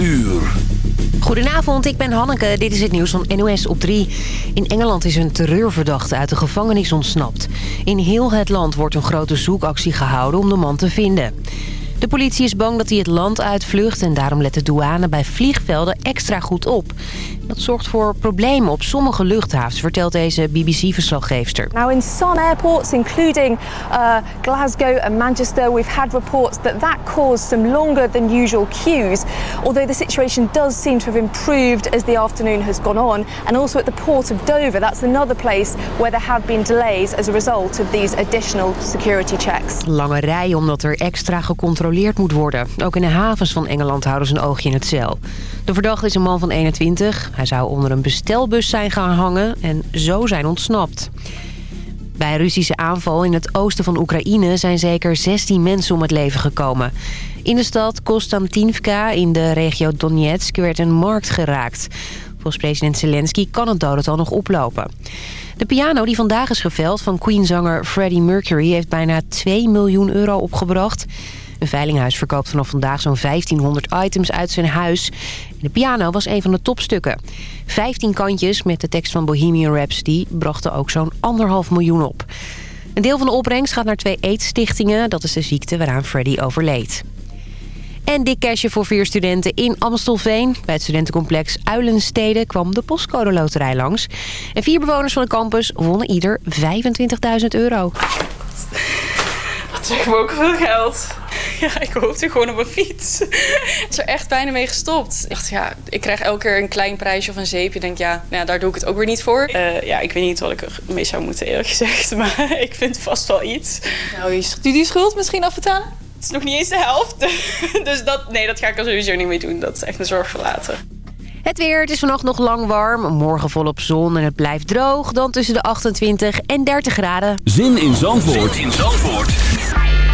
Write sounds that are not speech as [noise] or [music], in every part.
uur. Goedenavond, ik ben Hanneke. Dit is het nieuws van NOS op 3. In Engeland is een terreurverdachte uit de gevangenis ontsnapt. In heel het land wordt een grote zoekactie gehouden om de man te vinden. De politie is bang dat hij het land uitvlucht... en daarom let de douane bij vliegvelden extra goed op. Dat zorgt voor problemen op sommige luchthavens, vertelt deze BBC-verslaggeefster. Now in some airports, including uh, Glasgow and Manchester, we've had reports that that caused some longer than usual queues. Although the situation does seem to have improved as the afternoon has gone on. And also at the port of Dover, that's another place where there have been delays as a result of these additional security checks. Lange rij omdat er extra gecontroleerd moet worden. Ook in de havens van Engeland houden ze een oogje in het cel. De verdachte is een man van 21. Hij zou onder een bestelbus zijn gaan hangen en zo zijn ontsnapt. Bij een Russische aanval in het oosten van Oekraïne zijn zeker 16 mensen om het leven gekomen. In de stad Konstantinivka in de regio Donetsk werd een markt geraakt. Volgens president Zelensky kan het dodental nog oplopen. De piano die vandaag is geveld van Queen-zanger Freddie Mercury... heeft bijna 2 miljoen euro opgebracht. Een veilinghuis verkoopt vanaf vandaag zo'n 1500 items uit zijn huis. De piano was een van de topstukken. 15 kantjes met de tekst van Bohemian Rhapsody brachten ook zo'n anderhalf miljoen op. Een deel van de opbrengst gaat naar twee aidsstichtingen. Dat is de ziekte waaraan Freddie overleed. En dik cashje voor vier studenten in Amstelveen. Bij het studentencomplex Uilenstede kwam de postcode loterij langs. En vier bewoners van de campus wonnen ieder 25.000 euro. Dat is ook veel geld. [laughs] Ja, ik hoopte gewoon op een fiets. Ik [laughs] is er echt bijna mee gestopt. Ik dacht, ja, ik krijg elke keer een klein prijsje of een zeepje. Ik denk, ja, nou, daar doe ik het ook weer niet voor. Uh, ja, ik weet niet wat ik ermee zou moeten, eerlijk [laughs] gezegd. Maar ik vind vast wel iets. Nou, je die schuld misschien afbetalen? Het is nog niet eens de helft. Dus dat, nee, dat ga ik er sowieso niet mee doen. Dat is echt een zorg voor later. Het weer, het is vannacht nog lang warm. Morgen volop zon en het blijft droog. Dan tussen de 28 en 30 graden. Zin in Zandvoort, zin in Zandvoort.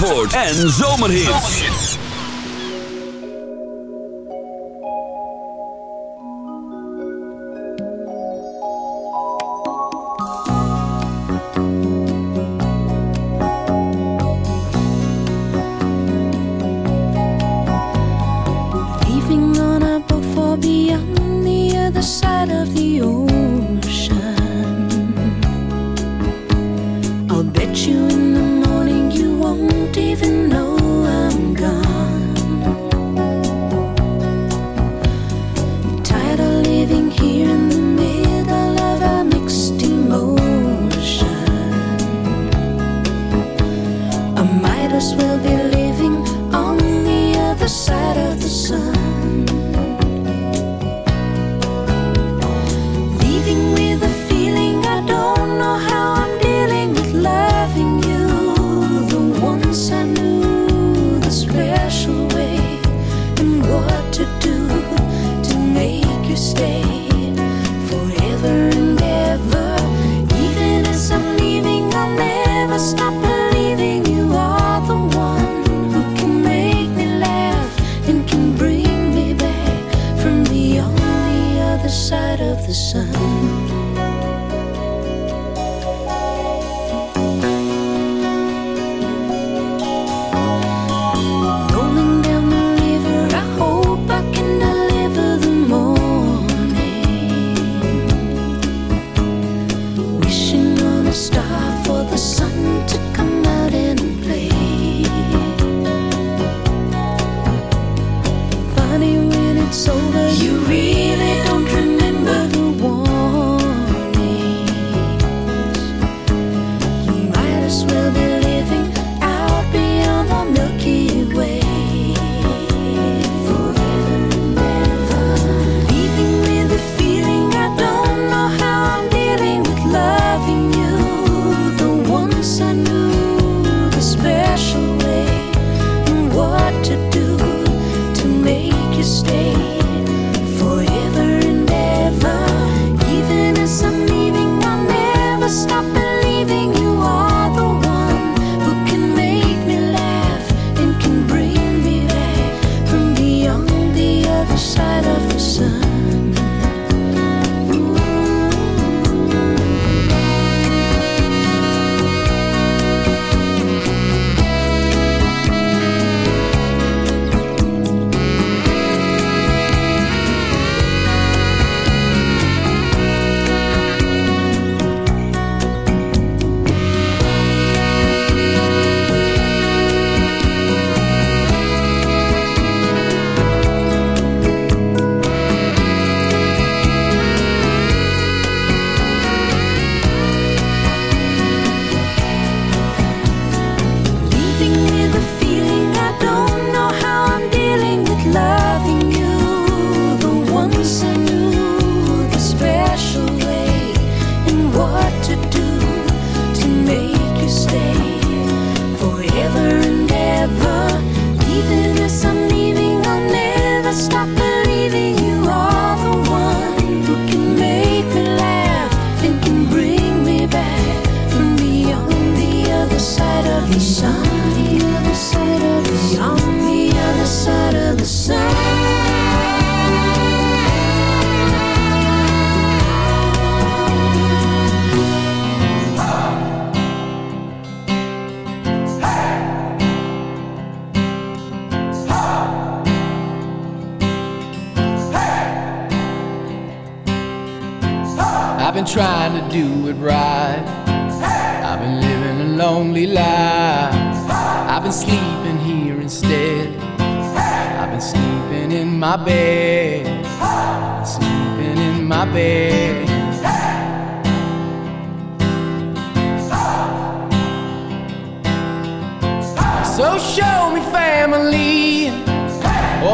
En Zomerhits. out of the sun.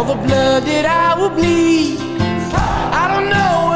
the blood that I will bleed. I don't know.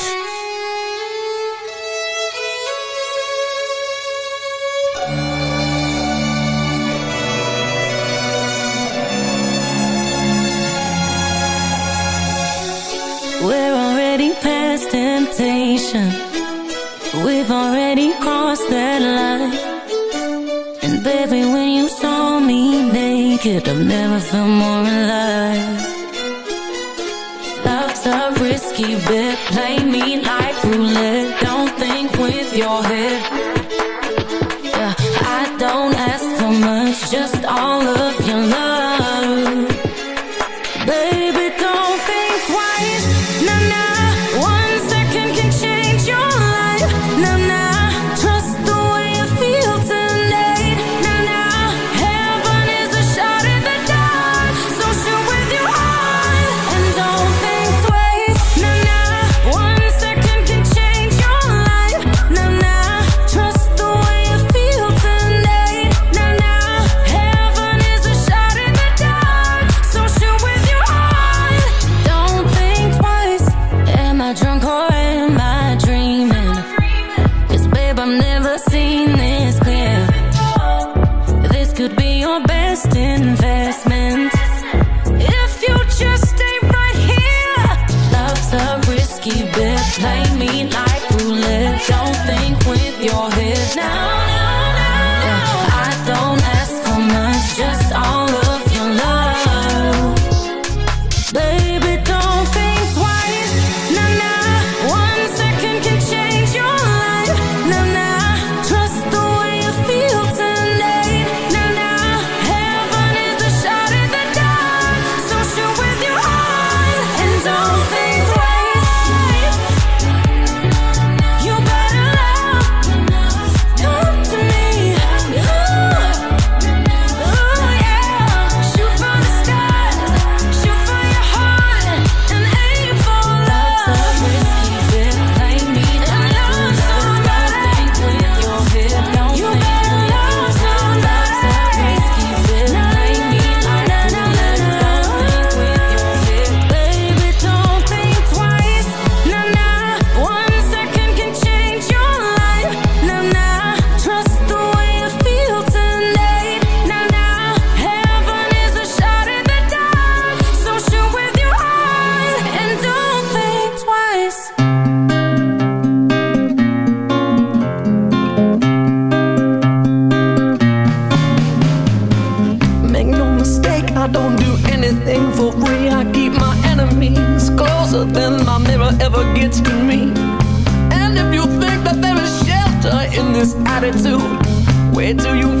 I've never felt more alive. Life's a risky bet. this attitude? Where do you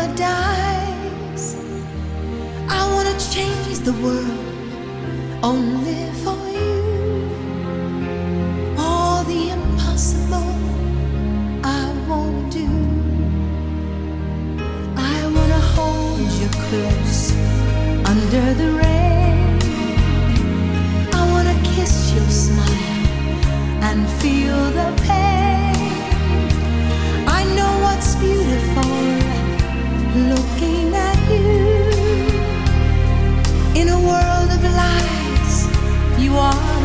paradise. I wanna change the world only for you. All the impossible I won't do. I wanna hold you close under the rain. looking at you. In a world of lies you are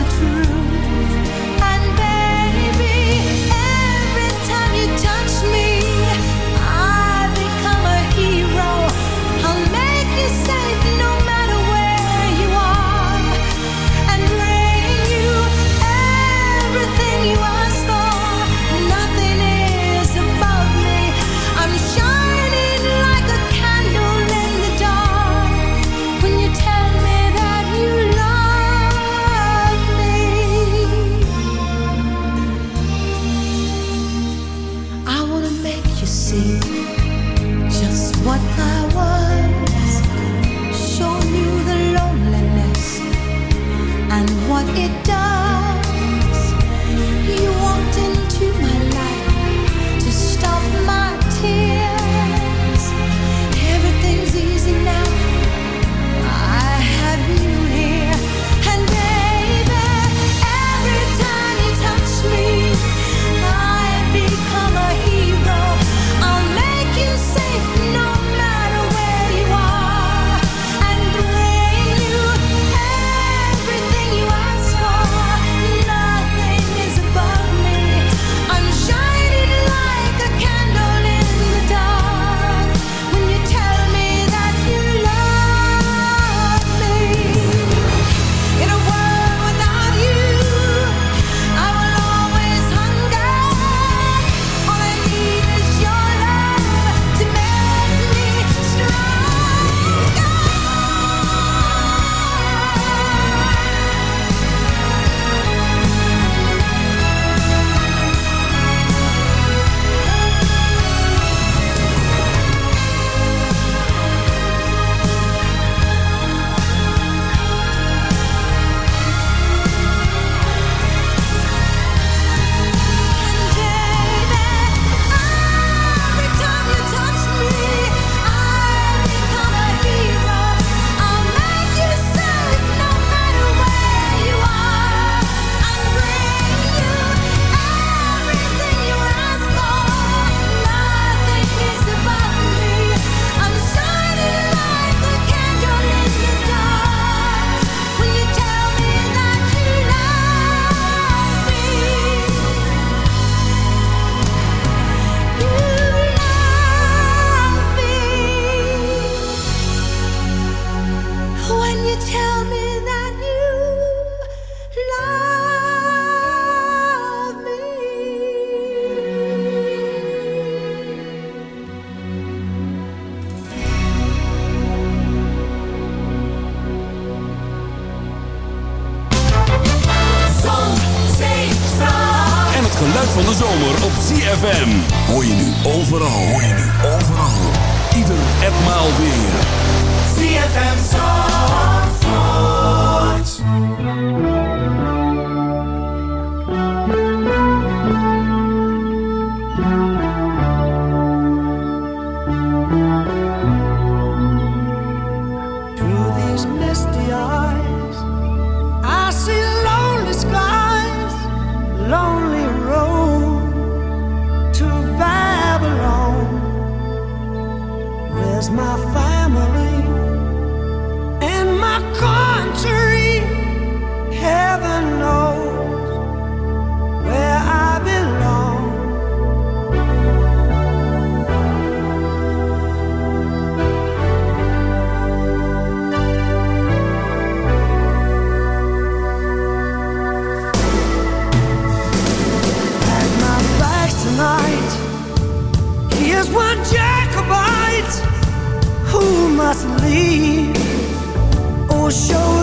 zomer op ZFM. Hoor je nu overal, hoor je nu overal. Ieder en maal weer. CFM Zandvoort. must leave. Or show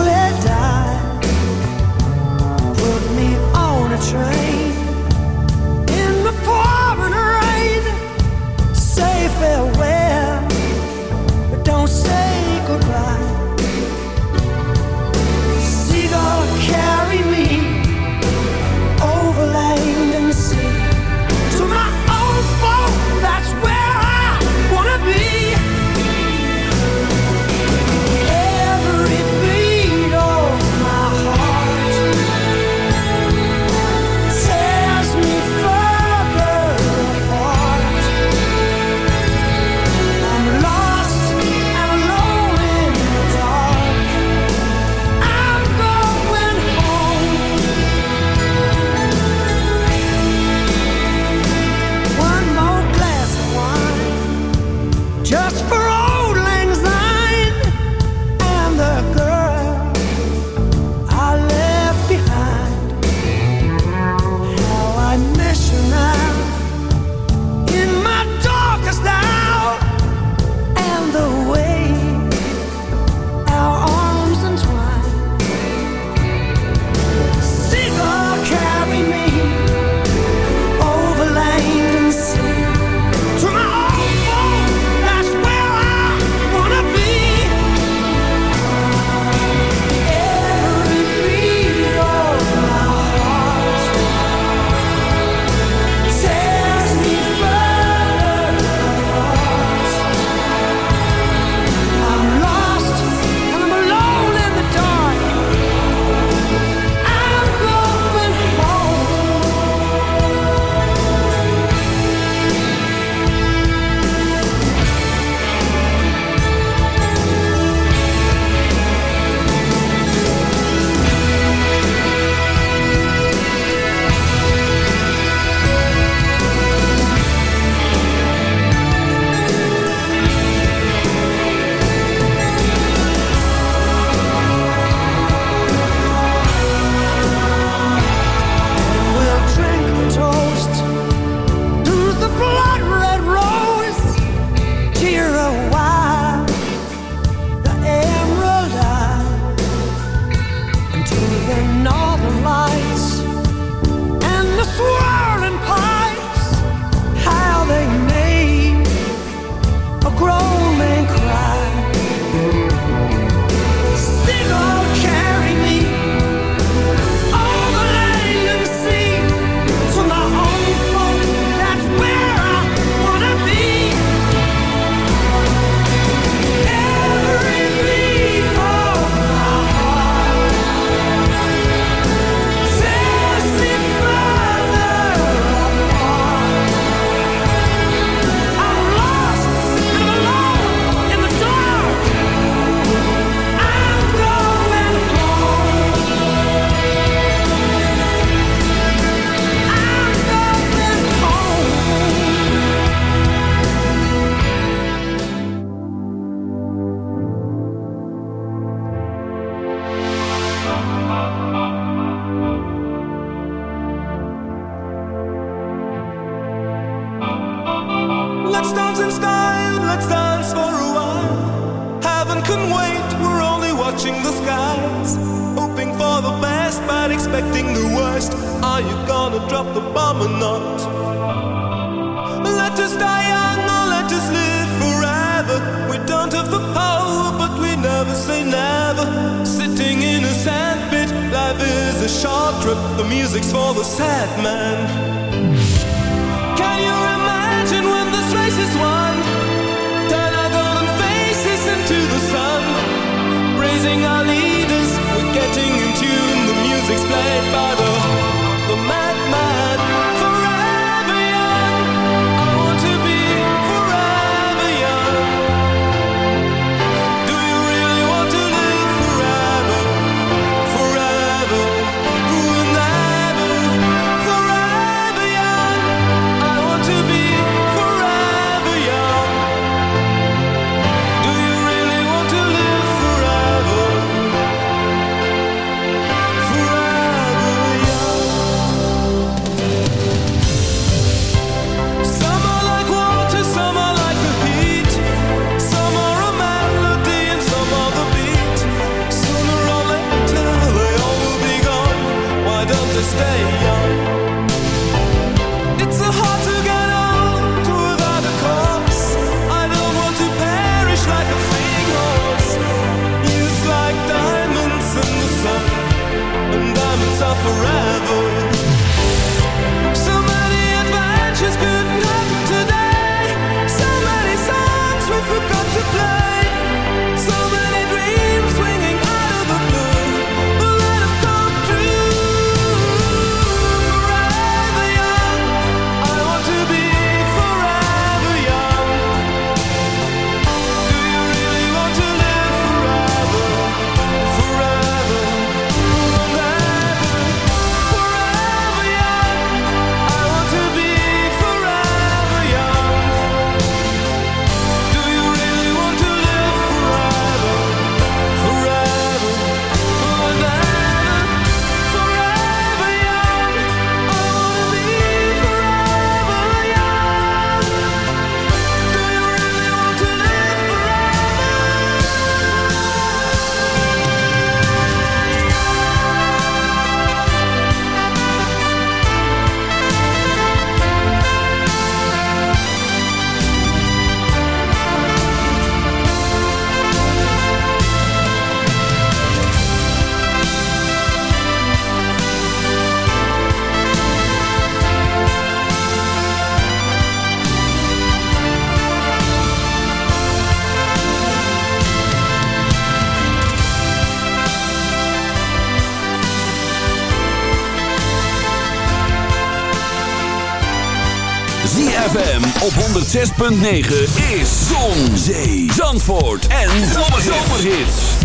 106.9 is Zon, Zee, Zandvoort en Zomerhits.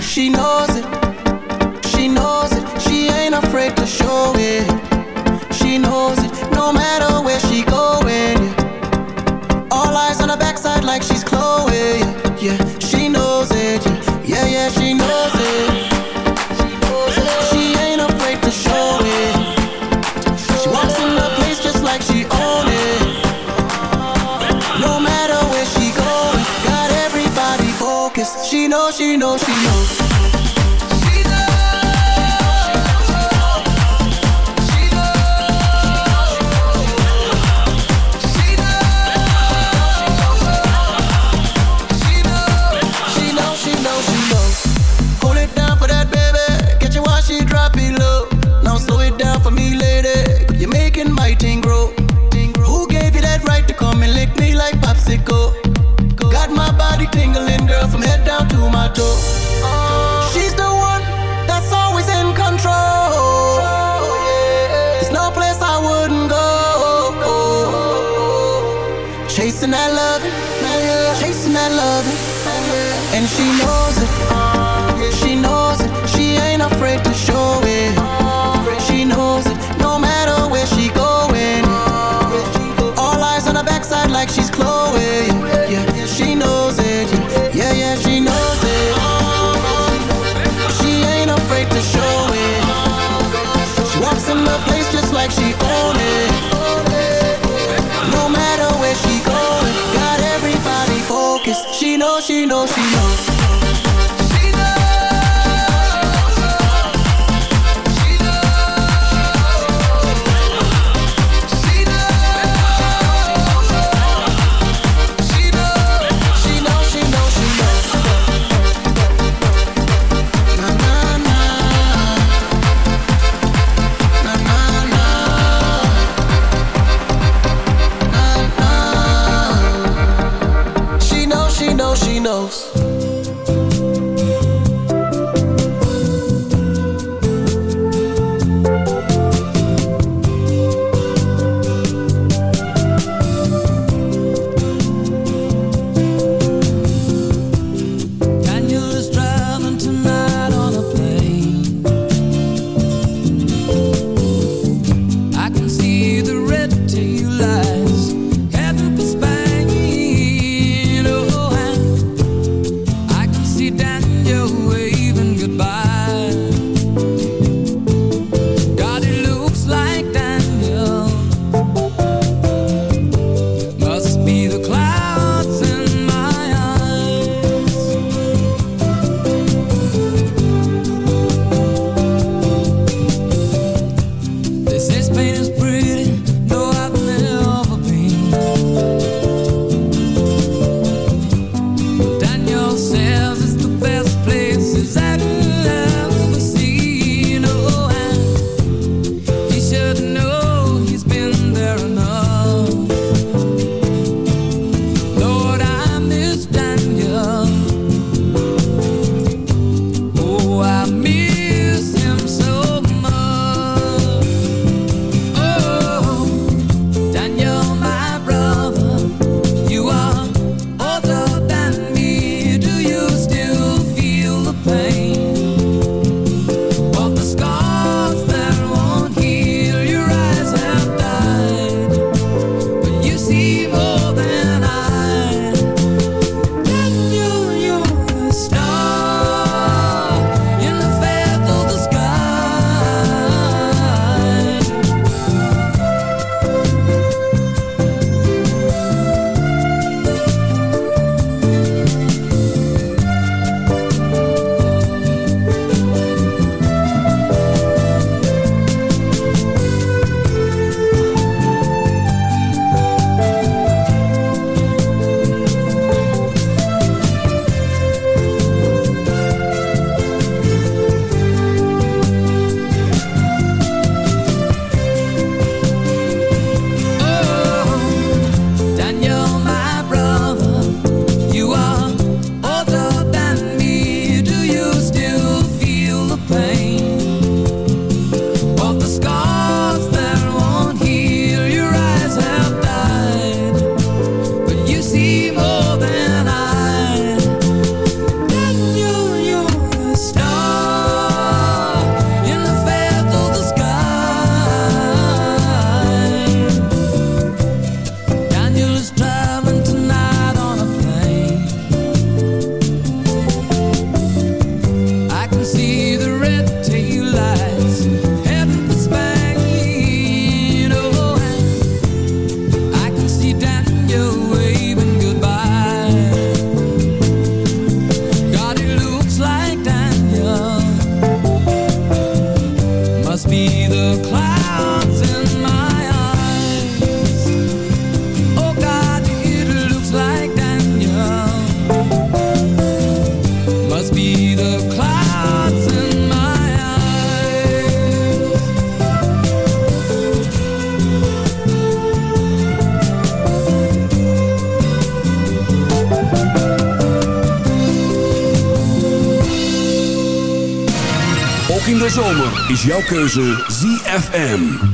She knows it, she knows it, she ain't afraid to show it. know, she know, she knows. She knows it. She knows it. She ain't afraid to show it. jouw keuze ZFM.